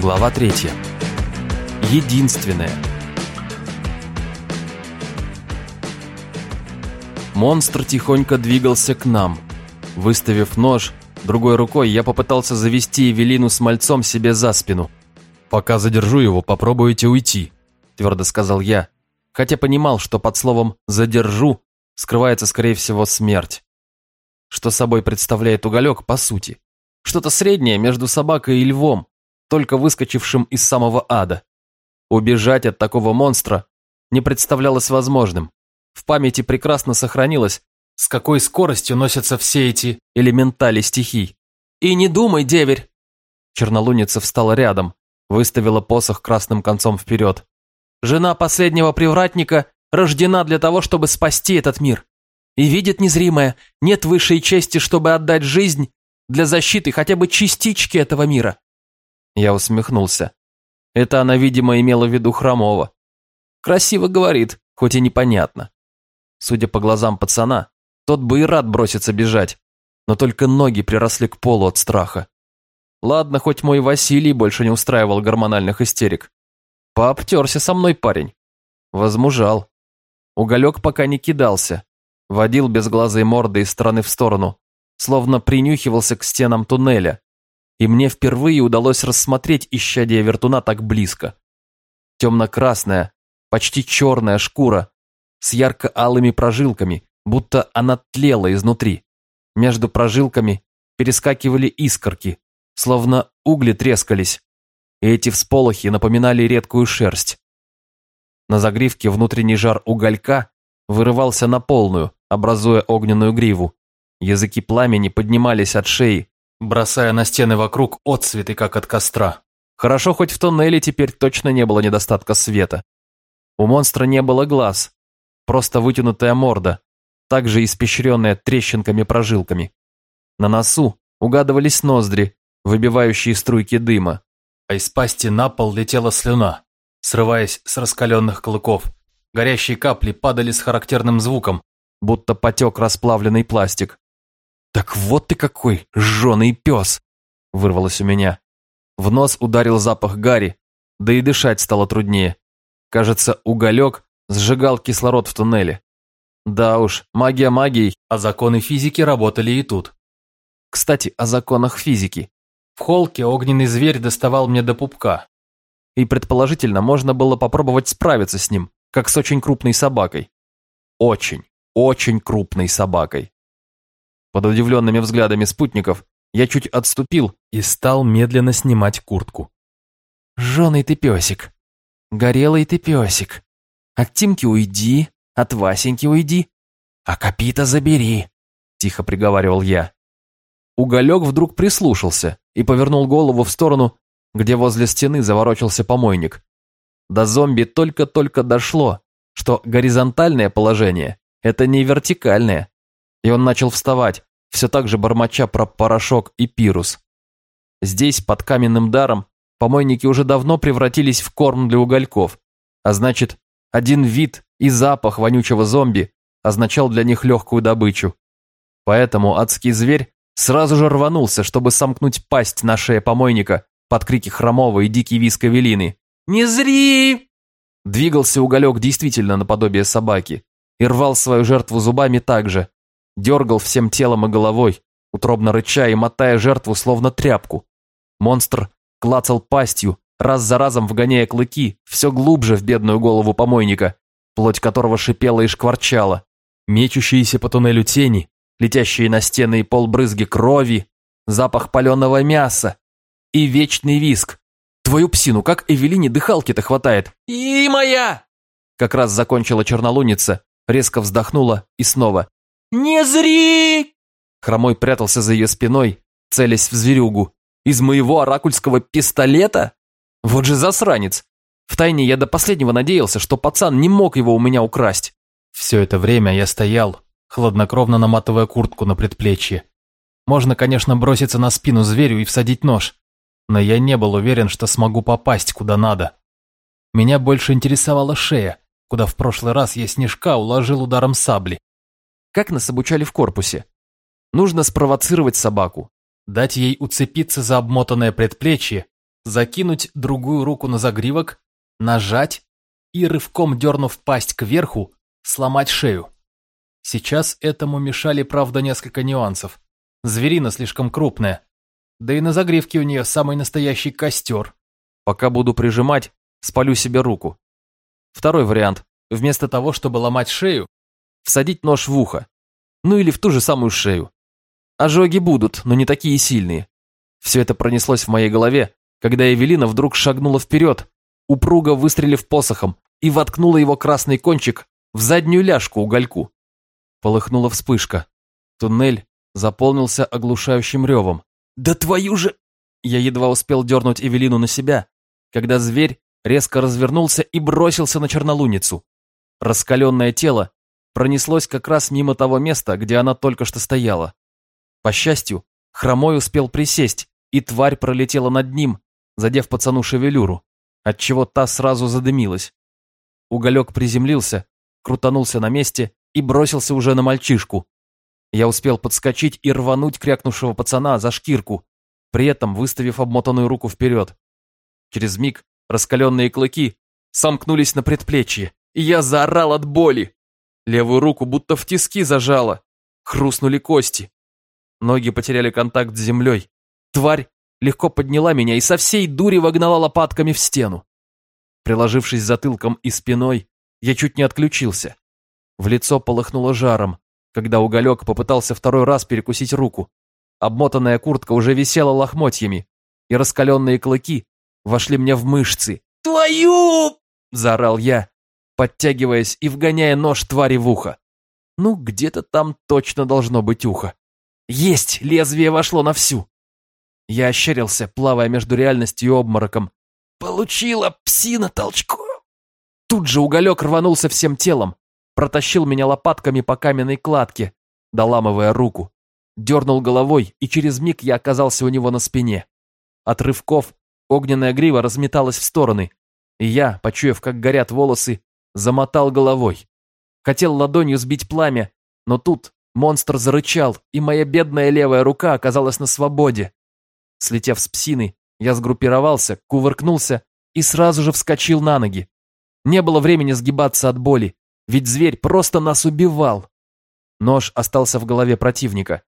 Глава третья. Единственное. Монстр тихонько двигался к нам. Выставив нож, другой рукой я попытался завести Эвелину с мальцом себе за спину. «Пока задержу его, попробуйте уйти», – твердо сказал я, хотя понимал, что под словом «задержу» скрывается, скорее всего, смерть. Что собой представляет уголек, по сути? Что-то среднее между собакой и львом, только выскочившим из самого ада. Убежать от такого монстра не представлялось возможным. В памяти прекрасно сохранилось, с какой скоростью носятся все эти элементали стихий. «И не думай, деверь!» Чернолуница встала рядом, выставила посох красным концом вперед. «Жена последнего привратника рождена для того, чтобы спасти этот мир. И видит незримое, нет высшей чести, чтобы отдать жизнь для защиты хотя бы частички этого мира. Я усмехнулся. Это она, видимо, имела в виду Хромова. Красиво говорит, хоть и непонятно. Судя по глазам пацана, тот бы и рад броситься бежать, но только ноги приросли к полу от страха. Ладно, хоть мой Василий больше не устраивал гормональных истерик. Пообтерся со мной парень. Возмужал. Уголек пока не кидался. Водил безглазой мордой из стороны в сторону, словно принюхивался к стенам туннеля, и мне впервые удалось рассмотреть исчадие вертуна так близко. Темно-красная, почти черная шкура с ярко-алыми прожилками, будто она тлела изнутри. Между прожилками перескакивали искорки, словно угли трескались, и эти всполохи напоминали редкую шерсть. На загривке внутренний жар уголька вырывался на полную, образуя огненную гриву. Языки пламени поднимались от шеи, бросая на стены вокруг отцветы, как от костра. Хорошо, хоть в тоннеле теперь точно не было недостатка света. У монстра не было глаз, просто вытянутая морда, также испещренная трещинками-прожилками. На носу угадывались ноздри, выбивающие струйки дыма, а из пасти на пол летела слюна, срываясь с раскаленных клыков. Горящие капли падали с характерным звуком, будто потек расплавленный пластик. «Так вот ты какой, жженый пес!» – вырвалось у меня. В нос ударил запах гари, да и дышать стало труднее. Кажется, уголек сжигал кислород в туннеле. Да уж, магия магией, а законы физики работали и тут. Кстати, о законах физики. В холке огненный зверь доставал мне до пупка. И предположительно, можно было попробовать справиться с ним, как с очень крупной собакой. Очень, очень крупной собакой. Под удивленными взглядами спутников я чуть отступил и стал медленно снимать куртку. «Жженый ты песик, горелый ты песик. От Тимки уйди, от Васеньки уйди, а Капита забери», – тихо приговаривал я. Уголек вдруг прислушался и повернул голову в сторону, где возле стены заворочился помойник. До зомби только-только дошло, что горизонтальное положение – это не вертикальное, и он начал вставать, все так же бормоча про порошок и пирус. Здесь, под каменным даром, помойники уже давно превратились в корм для угольков, а значит, один вид и запах вонючего зомби означал для них легкую добычу. Поэтому адский зверь сразу же рванулся, чтобы сомкнуть пасть на шее помойника под крики Хромова и дикий виск Эвелины. «Не зри!» Двигался уголек действительно наподобие собаки и рвал свою жертву зубами так же, дергал всем телом и головой, утробно рыча и мотая жертву словно тряпку. Монстр клацал пастью, раз за разом вгоняя клыки все глубже в бедную голову помойника, плоть которого шипела и шкварчала. Мечущиеся по туннелю тени, летящие на стены и пол брызги крови, запах паленого мяса и вечный виск. Твою псину, как Эвелине дыхалки-то хватает? И моя! Как раз закончила чернолуница, резко вздохнула и снова. «Не зри!» Хромой прятался за ее спиной, целясь в зверюгу. «Из моего оракульского пистолета? Вот же засранец! Втайне я до последнего надеялся, что пацан не мог его у меня украсть». Все это время я стоял, хладнокровно наматывая куртку на предплечье. Можно, конечно, броситься на спину зверю и всадить нож, но я не был уверен, что смогу попасть куда надо. Меня больше интересовала шея, куда в прошлый раз я снежка уложил ударом сабли. Как нас обучали в корпусе? Нужно спровоцировать собаку, дать ей уцепиться за обмотанное предплечье, закинуть другую руку на загривок, нажать и, рывком дернув пасть кверху, сломать шею. Сейчас этому мешали, правда, несколько нюансов. Зверина слишком крупная, да и на загривке у нее самый настоящий костер. Пока буду прижимать, спалю себе руку. Второй вариант. Вместо того, чтобы ломать шею, всадить нож в ухо. Ну или в ту же самую шею. Ожоги будут, но не такие сильные. Все это пронеслось в моей голове, когда Эвелина вдруг шагнула вперед, упруго выстрелив посохом, и воткнула его красный кончик в заднюю ляжку угольку. Полыхнула вспышка. Туннель заполнился оглушающим ревом. «Да твою же...» Я едва успел дернуть Эвелину на себя, когда зверь резко развернулся и бросился на чернолуницу. Раскаленное тело пронеслось как раз мимо того места, где она только что стояла. По счастью, Хромой успел присесть, и тварь пролетела над ним, задев пацану шевелюру, отчего та сразу задымилась. Уголек приземлился, крутанулся на месте и бросился уже на мальчишку. Я успел подскочить и рвануть крякнувшего пацана за шкирку, при этом выставив обмотанную руку вперед. Через миг раскаленные клыки сомкнулись на предплечье, и я заорал от боли. Левую руку будто в тиски зажало. Хрустнули кости. Ноги потеряли контакт с землей. Тварь легко подняла меня и со всей дури вогнала лопатками в стену. Приложившись затылком и спиной, я чуть не отключился. В лицо полыхнуло жаром, когда уголек попытался второй раз перекусить руку. Обмотанная куртка уже висела лохмотьями, и раскаленные клыки вошли мне в мышцы. «Твою!» – заорал я, подтягиваясь и вгоняя нож твари в ухо. Ну, где-то там точно должно быть ухо. Есть! Лезвие вошло на всю. Я ощерился, плавая между реальностью и обмороком. Получила псина толчку. Тут же уголек рванулся всем телом, протащил меня лопатками по каменной кладке, доламывая руку. Дернул головой, и через миг я оказался у него на спине. От рывков огненная грива разметалась в стороны, и я, почуяв, как горят волосы, замотал головой. Хотел ладонью сбить пламя, но тут монстр зарычал, и моя бедная левая рука оказалась на свободе. Слетев с псины, я сгруппировался, кувыркнулся и сразу же вскочил на ноги. Не было времени сгибаться от боли, ведь зверь просто нас убивал. Нож остался в голове противника.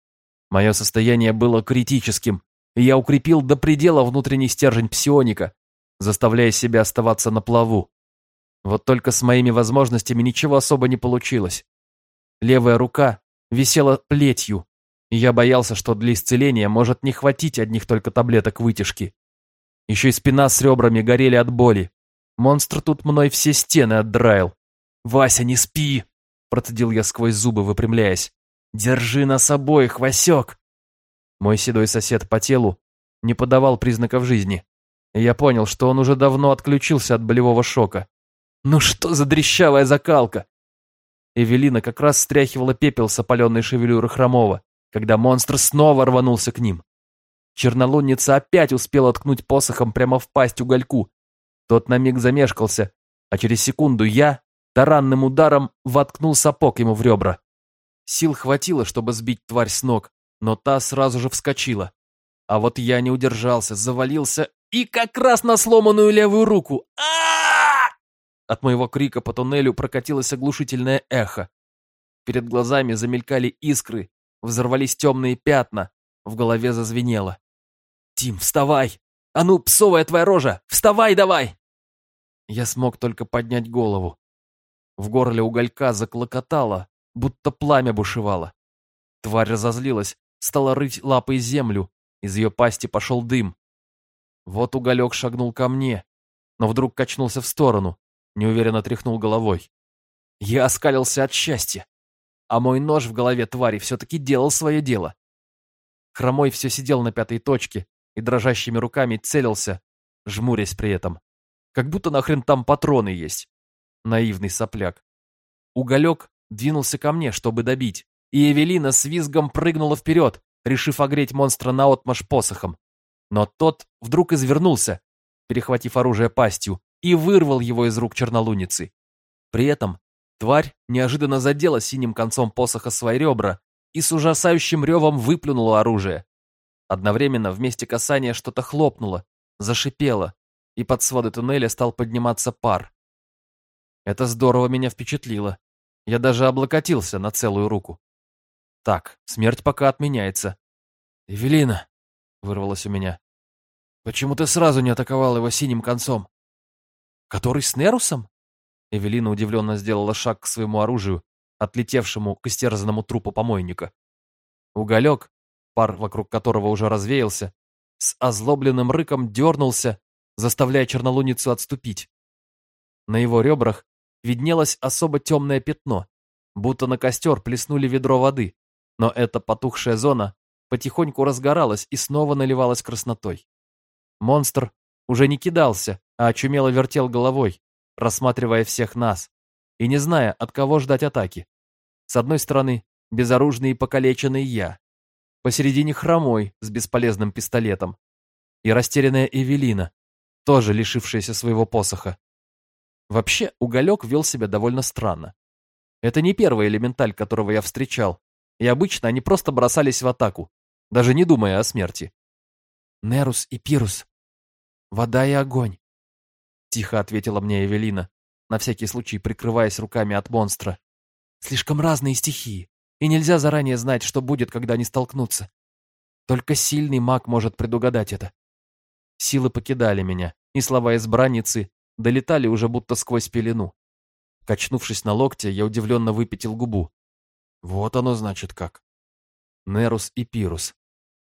Мое состояние было критическим, и я укрепил до предела внутренний стержень псионика, заставляя себя оставаться на плаву. Вот только с моими возможностями ничего особо не получилось. Левая рука висела плетью, и я боялся, что для исцеления может не хватить одних только таблеток вытяжки. Еще и спина с ребрами горели от боли. Монстр тут мной все стены отдраил. «Вася, не спи!» – процедил я сквозь зубы, выпрямляясь. «Держи нас обоих, Васек!» Мой седой сосед по телу не подавал признаков жизни. Я понял, что он уже давно отключился от болевого шока. Ну что за дрещавая закалка? Эвелина как раз стряхивала пепел с опаленной шевелюры Хромова, когда монстр снова рванулся к ним. Чернолунница опять успела ткнуть посохом прямо в пасть угольку. Тот на миг замешкался, а через секунду я таранным ударом воткнул сапог ему в ребра. Сил хватило, чтобы сбить тварь с ног, но та сразу же вскочила. А вот я не удержался, завалился и как раз на сломанную левую руку. а От моего крика по туннелю прокатилось оглушительное эхо. Перед глазами замелькали искры, взорвались темные пятна, в голове зазвенело. «Тим, вставай! А ну, псовая твоя рожа! Вставай давай!» Я смог только поднять голову. В горле уголька заклокотало, будто пламя бушевало. Тварь разозлилась, стала рыть лапой землю, из ее пасти пошел дым. Вот уголек шагнул ко мне, но вдруг качнулся в сторону, неуверенно тряхнул головой. Я оскалился от счастья, а мой нож в голове твари все-таки делал свое дело. Хромой все сидел на пятой точке и дрожащими руками целился, жмурясь при этом. Как будто нахрен там патроны есть. Наивный сопляк. Уголек двинулся ко мне, чтобы добить, и Эвелина с визгом прыгнула вперед, решив огреть монстра наотмашь посохом. Но тот вдруг извернулся, перехватив оружие пастью, и вырвал его из рук чернолуницы. При этом тварь неожиданно задела синим концом посоха свои ребра и с ужасающим ревом выплюнула оружие. Одновременно в месте касания что-то хлопнуло, зашипело, и под своды туннеля стал подниматься пар. Это здорово меня впечатлило. Я даже облокотился на целую руку. Так, смерть пока отменяется. «Эвелина!» — вырвалось у меня. «Почему ты сразу не атаковал его синим концом?» «Который с Нерусом?» Эвелина удивленно сделала шаг к своему оружию, отлетевшему к истерзанному трупу помойника. Уголек, пар вокруг которого уже развеялся, с озлобленным рыком дернулся, заставляя чернолуницу отступить. На его ребрах виднелось особо темное пятно, будто на костер плеснули ведро воды, но эта потухшая зона потихоньку разгоралась и снова наливалась краснотой. Монстр уже не кидался, а очумело вертел головой, рассматривая всех нас, и не зная, от кого ждать атаки. С одной стороны, безоружный и покалеченный я, посередине хромой с бесполезным пистолетом, и растерянная Эвелина, тоже лишившаяся своего посоха. Вообще, Уголек вел себя довольно странно. Это не первый элементаль, которого я встречал, и обычно они просто бросались в атаку, даже не думая о смерти. «Нерус и Пирус. Вода и огонь», — тихо ответила мне Эвелина, на всякий случай прикрываясь руками от монстра. «Слишком разные стихии, и нельзя заранее знать, что будет, когда они столкнутся. Только сильный маг может предугадать это». Силы покидали меня, и слова избранницы долетали уже будто сквозь пелену. Качнувшись на локте, я удивленно выпятил губу. Вот оно значит как. Нерус и Пирус.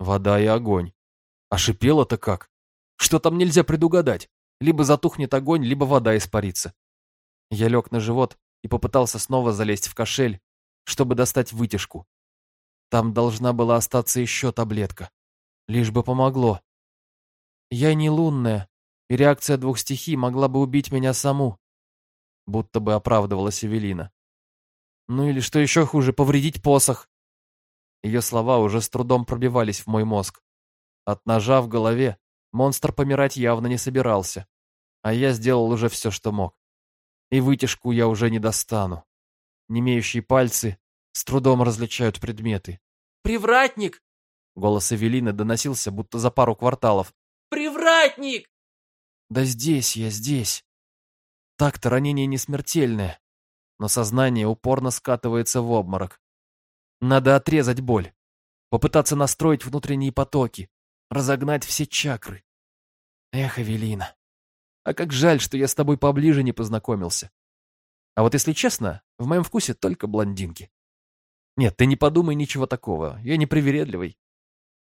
Вода и огонь. А шипело-то как? Что там нельзя предугадать? Либо затухнет огонь, либо вода испарится. Я лег на живот и попытался снова залезть в кошель, чтобы достать вытяжку. Там должна была остаться еще таблетка. Лишь бы помогло. Я не лунная, и реакция двух стихий могла бы убить меня саму. Будто бы оправдывалась Эвелина. Ну или что еще хуже, повредить посох. Ее слова уже с трудом пробивались в мой мозг. От ножа в голове монстр помирать явно не собирался, а я сделал уже все, что мог. И вытяжку я уже не достану. Немеющие пальцы с трудом различают предметы. «Привратник!» Голос Эвелины доносился, будто за пару кварталов. «Привратник!» Да здесь я, здесь. Так-то ранение не смертельное, но сознание упорно скатывается в обморок. Надо отрезать боль, попытаться настроить внутренние потоки, разогнать все чакры. Эх, Эвелина, а как жаль, что я с тобой поближе не познакомился. А вот если честно, в моем вкусе только блондинки. Нет, ты не подумай ничего такого, я не привередливый.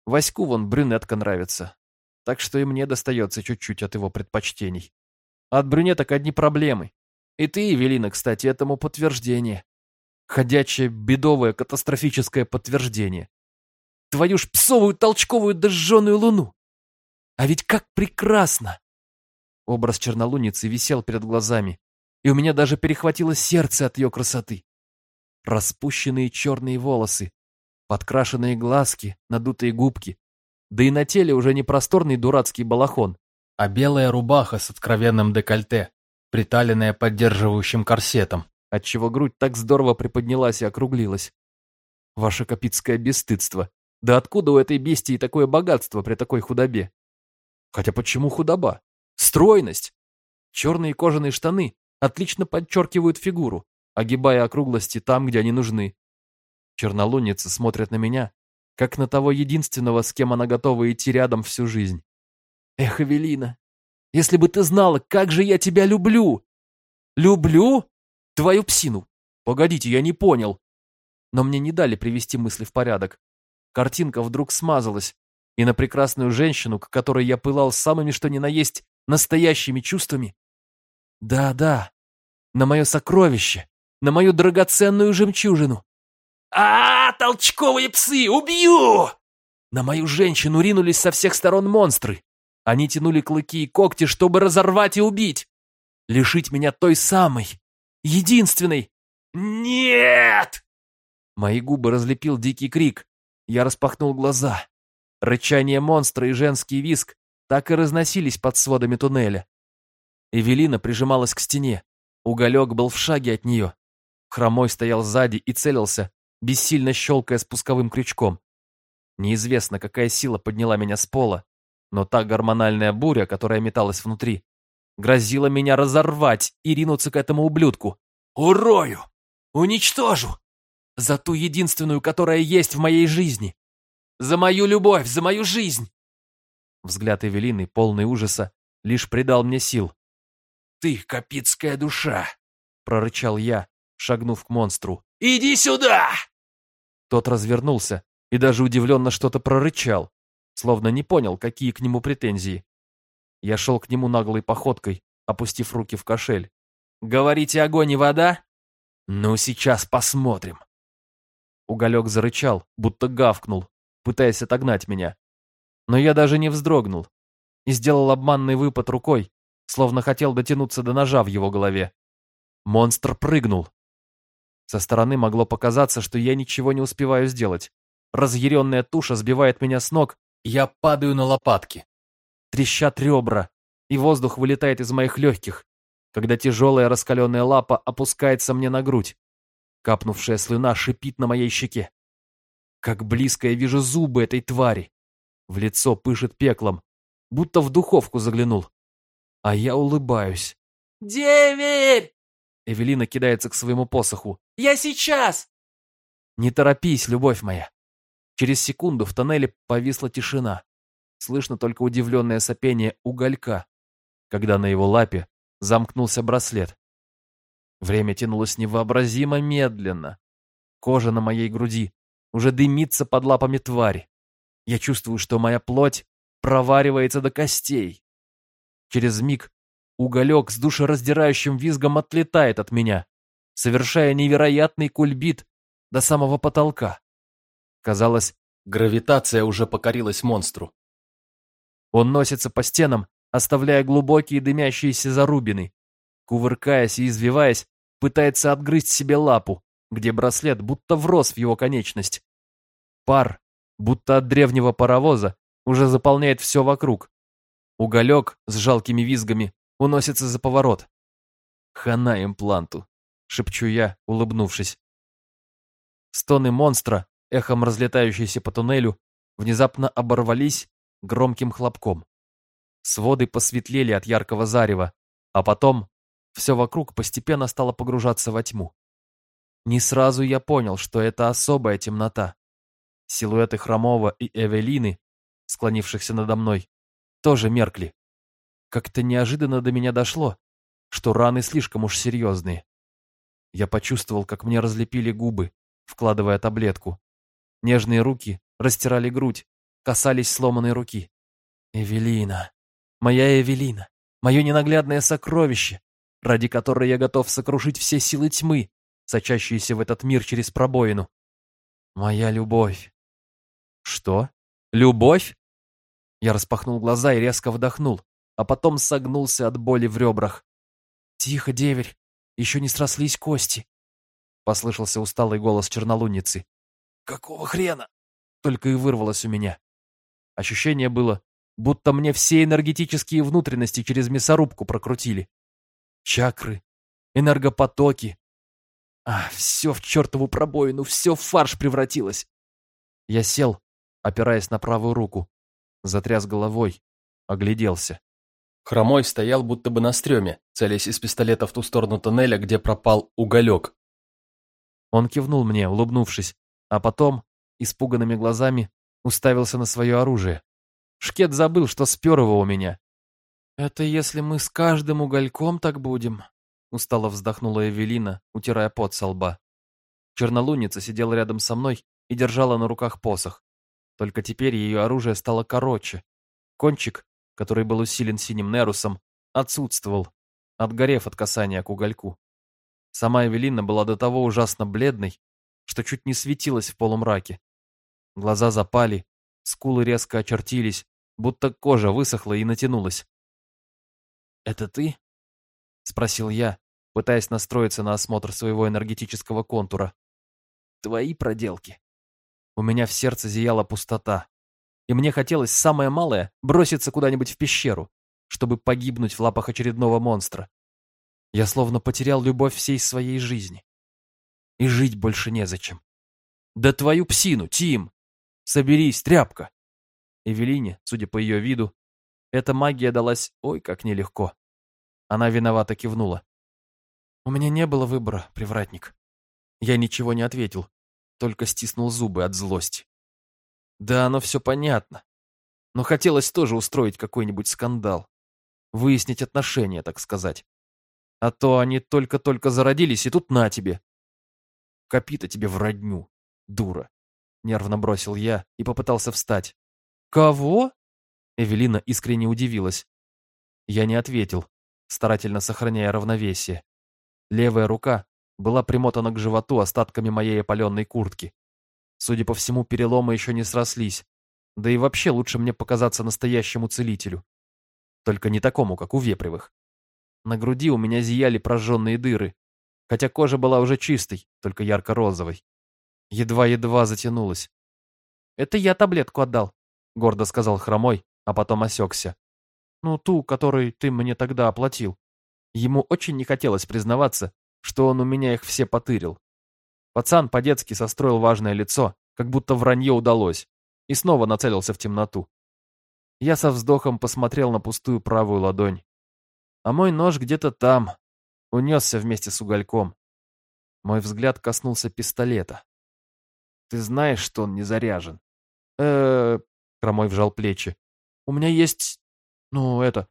Ваську вон брюнетка нравится, так что и мне достается чуть-чуть от его предпочтений. От брюнеток одни проблемы. И ты, Евелина, кстати, этому подтверждение. Ходячее, бедовое, катастрофическое подтверждение. Твою ж псовую толчковую дожженную луну! А ведь как прекрасно! Образ чернолуницы висел перед глазами, и у меня даже перехватило сердце от ее красоты. Распущенные черные волосы, подкрашенные глазки, надутые губки, да и на теле уже не просторный дурацкий балахон, а белая рубаха с откровенным декольте, приталенная поддерживающим корсетом, отчего грудь так здорово приподнялась и округлилась. Ваше капитское бесстыдство. Да откуда у этой бестии такое богатство при такой худобе? Хотя почему худоба? Стройность! Черные кожаные штаны отлично подчеркивают фигуру, огибая округлости там, где они нужны. Чернолуницы смотрят на меня, как на того единственного, с кем она готова идти рядом всю жизнь. Эх, Эвелина, если бы ты знала, как же я тебя люблю! Люблю? Твою псину! Погодите, я не понял. Но мне не дали привести мысли в порядок. Картинка вдруг смазалась, и на прекрасную женщину, к которой я пылал самыми что ни на есть настоящими чувствами. Да-да, на мое сокровище, на мою драгоценную жемчужину а, -а, толчковые псы! Убью!» На мою женщину ринулись со всех сторон монстры. Они тянули клыки и когти, чтобы разорвать и убить. Лишить меня той самой, единственной. «Нет!» Мои губы разлепил дикий крик. Я распахнул глаза. Рычание монстра и женский виск так и разносились под сводами туннеля. Эвелина прижималась к стене. Уголек был в шаге от нее. Хромой стоял сзади и целился, бессильно щелкая спусковым крючком. Неизвестно, какая сила подняла меня с пола, Но та гормональная буря, которая металась внутри, грозила меня разорвать и ринуться к этому ублюдку. Урою! Уничтожу! За ту единственную, которая есть в моей жизни! За мою любовь, за мою жизнь!» Взгляд Эвелины, полный ужаса, лишь придал мне сил. «Ты капитская душа!» — прорычал я, шагнув к монстру. «Иди сюда!» Тот развернулся и даже удивленно что-то прорычал, словно не понял, какие к нему претензии. Я шел к нему наглой походкой, опустив руки в кошель. «Говорите, огонь и вода?» «Ну, сейчас посмотрим». Уголек зарычал, будто гавкнул, пытаясь отогнать меня. Но я даже не вздрогнул и сделал обманный выпад рукой, словно хотел дотянуться до ножа в его голове. Монстр прыгнул. Со стороны могло показаться, что я ничего не успеваю сделать. Разъяренная туша сбивает меня с ног, я падаю на лопатки. Трещат ребра, и воздух вылетает из моих легких, когда тяжелая раскаленная лапа опускается мне на грудь. Капнувшая слюна шипит на моей щеке. Как близко я вижу зубы этой твари. В лицо пышет пеклом, будто в духовку заглянул. А я улыбаюсь. «Деверь!» Эвелина кидается к своему посоху. «Я сейчас!» Не торопись, любовь моя. Через секунду в тоннеле повисла тишина. Слышно только удивленное сопение уголька, когда на его лапе замкнулся браслет. Время тянулось невообразимо медленно. Кожа на моей груди уже дымится под лапами твари. Я чувствую, что моя плоть проваривается до костей. Через миг уголек с душераздирающим визгом отлетает от меня, совершая невероятный кульбит до самого потолка. Казалось, гравитация уже покорилась монстру. Он носится по стенам, оставляя глубокие дымящиеся зарубины. Кувыркаясь и извиваясь, пытается отгрызть себе лапу, где браслет будто врос в его конечность. Пар, будто от древнего паровоза, уже заполняет все вокруг. Уголек с жалкими визгами уносится за поворот. «Хана импланту», — шепчу я, улыбнувшись. Стоны монстра, эхом разлетающиеся по туннелю, внезапно оборвались громким хлопком. Своды посветлели от яркого зарева, а потом все вокруг постепенно стало погружаться во тьму. Не сразу я понял, что это особая темнота. Силуэты Хромова и Эвелины, склонившихся надо мной, тоже меркли. Как-то неожиданно до меня дошло, что раны слишком уж серьезные. Я почувствовал, как мне разлепили губы, вкладывая таблетку. Нежные руки растирали грудь, касались сломанной руки. Эвелина, моя Эвелина, мое ненаглядное сокровище, ради которой я готов сокрушить все силы тьмы, сочащиеся в этот мир через пробоину. Моя любовь. Что? Любовь? Я распахнул глаза и резко вдохнул, а потом согнулся от боли в ребрах. «Тихо, деверь, еще не срослись кости», — послышался усталый голос чернолуницы. «Какого хрена?» — только и вырвалось у меня. Ощущение было, будто мне все энергетические внутренности через мясорубку прокрутили чакры, энергопотоки. А, все в чертову пробоину, все в фарш превратилось. Я сел, опираясь на правую руку, затряс головой, огляделся. Хромой стоял будто бы на стреме, целясь из пистолета в ту сторону тоннеля, где пропал уголек. Он кивнул мне, улыбнувшись, а потом, испуганными глазами, уставился на свое оружие. Шкет забыл, что спер его у меня, «Это если мы с каждым угольком так будем?» Устало вздохнула Эвелина, утирая пот со лба. Чернолуница сидела рядом со мной и держала на руках посох. Только теперь ее оружие стало короче. Кончик, который был усилен синим нерусом, отсутствовал, отгорев от касания к угольку. Сама Эвелина была до того ужасно бледной, что чуть не светилась в полумраке. Глаза запали, скулы резко очертились, будто кожа высохла и натянулась. «Это ты?» — спросил я, пытаясь настроиться на осмотр своего энергетического контура. «Твои проделки». У меня в сердце зияла пустота, и мне хотелось самое малое броситься куда-нибудь в пещеру, чтобы погибнуть в лапах очередного монстра. Я словно потерял любовь всей своей жизни. И жить больше незачем. «Да твою псину, Тим! Соберись, тряпка!» Эвелине, судя по ее виду, Эта магия далась ой как нелегко. Она виновато кивнула. У меня не было выбора, привратник. Я ничего не ответил, только стиснул зубы от злости. Да, оно все понятно. Но хотелось тоже устроить какой-нибудь скандал. Выяснить отношения, так сказать. А то они только-только зародились, и тут на тебе. Копита тебе в родню, дура. Нервно бросил я и попытался встать. Кого? Эвелина искренне удивилась. Я не ответил, старательно сохраняя равновесие. Левая рука была примотана к животу остатками моей опаленной куртки. Судя по всему, переломы еще не срослись. Да и вообще лучше мне показаться настоящему целителю. Только не такому, как у вепривых. На груди у меня зияли прожженные дыры, хотя кожа была уже чистой, только ярко-розовой. Едва-едва затянулась. «Это я таблетку отдал», — гордо сказал хромой, а потом осекся. «Ну, ту, которой ты мне тогда оплатил». Ему очень не хотелось признаваться, что он у меня их все потырил. Пацан по-детски состроил важное лицо, как будто вранье удалось, и снова нацелился в темноту. Я со вздохом посмотрел на пустую правую ладонь. А мой нож где-то там, унесся вместе с угольком. Мой взгляд коснулся пистолета. Ты знаешь, что он не заряжен? э Хромой вжал плечи. У меня есть... Ну, это...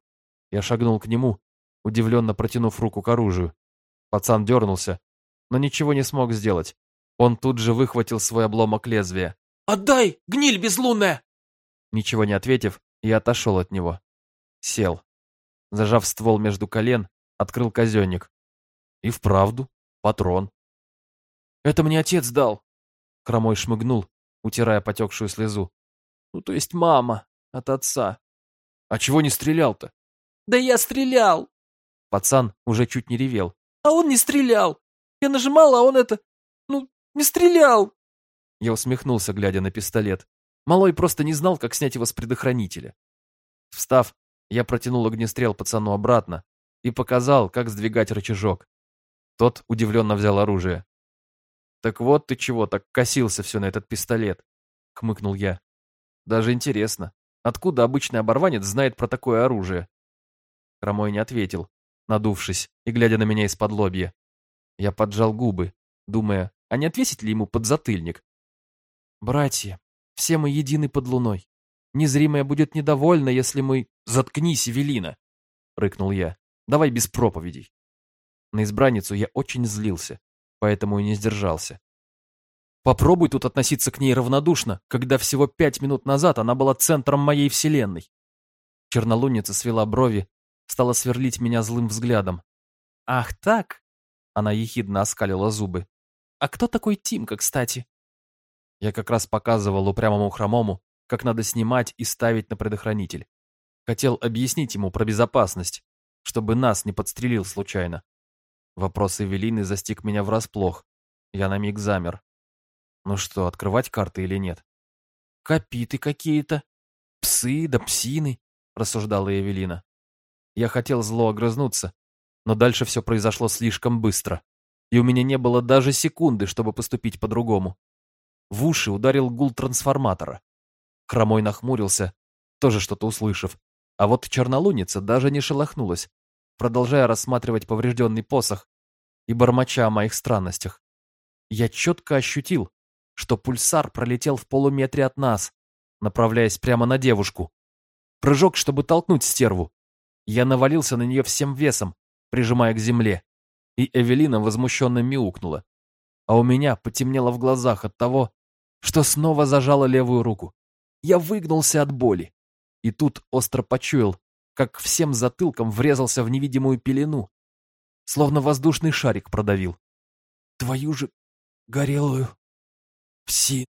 Я шагнул к нему, удивленно протянув руку к оружию. Пацан дернулся, но ничего не смог сделать. Он тут же выхватил свой обломок лезвия. «Отдай, гниль безлунная!» Ничего не ответив, я отошел от него. Сел. Зажав ствол между колен, открыл казенник. И вправду, патрон. «Это мне отец дал!» Хромой шмыгнул, утирая потекшую слезу. «Ну, то есть мама от отца». «А чего не стрелял-то?» «Да я стрелял!» Пацан уже чуть не ревел. «А он не стрелял! Я нажимал, а он это... Ну, не стрелял!» Я усмехнулся, глядя на пистолет. Малой просто не знал, как снять его с предохранителя. Встав, я протянул огнестрел пацану обратно и показал, как сдвигать рычажок. Тот удивленно взял оружие. «Так вот ты чего так косился все на этот пистолет?» — хмыкнул я. «Даже интересно, откуда обычный оборванец знает про такое оружие?» Хромой не ответил, надувшись и глядя на меня из-под лобья. Я поджал губы, думая, а не отвесить ли ему подзатыльник. «Братья, все мы едины под луной. Незримая будет недовольна, если мы... Заткнись, Эвелина!» — рыкнул я. «Давай без проповедей». На избранницу я очень злился, поэтому и не сдержался. Попробуй тут относиться к ней равнодушно, когда всего пять минут назад она была центром моей вселенной. Чернолуница свела брови, стала сверлить меня злым взглядом. «Ах так?» — она ехидно оскалила зубы. «А кто такой Тимка, кстати?» Я как раз показывал упрямому хромому, как надо снимать и ставить на предохранитель. Хотел объяснить ему про безопасность, чтобы нас не подстрелил случайно. Вопрос Эвелины застиг меня врасплох. Я на миг замер. Ну что, открывать карты или нет? Капиты какие-то. Псы да псины, рассуждала Эвелина. Я хотел зло огрызнуться, но дальше все произошло слишком быстро, и у меня не было даже секунды, чтобы поступить по-другому. В уши ударил гул трансформатора. Хромой нахмурился, тоже что-то услышав. А вот чернолуница даже не шелохнулась, продолжая рассматривать поврежденный посох и бормоча о моих странностях. Я четко ощутил, что пульсар пролетел в полуметре от нас, направляясь прямо на девушку. Прыжок, чтобы толкнуть стерву. Я навалился на нее всем весом, прижимая к земле, и Эвелина возмущенно мяукнула. А у меня потемнело в глазах от того, что снова зажала левую руку. Я выгнулся от боли. И тут остро почуял, как всем затылком врезался в невидимую пелену. Словно воздушный шарик продавил. Твою же горелую пси...